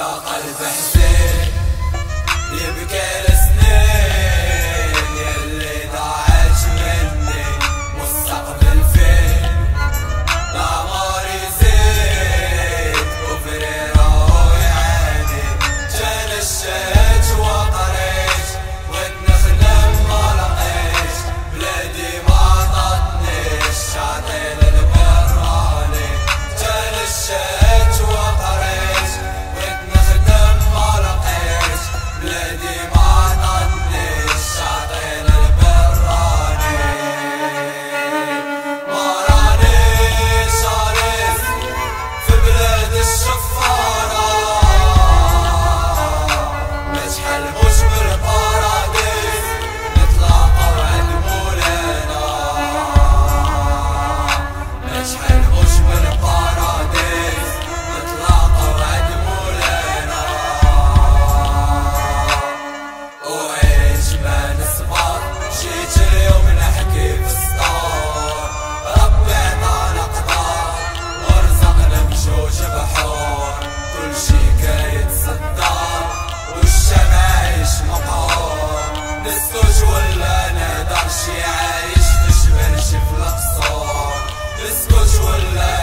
يا قلب حسين يبكي love.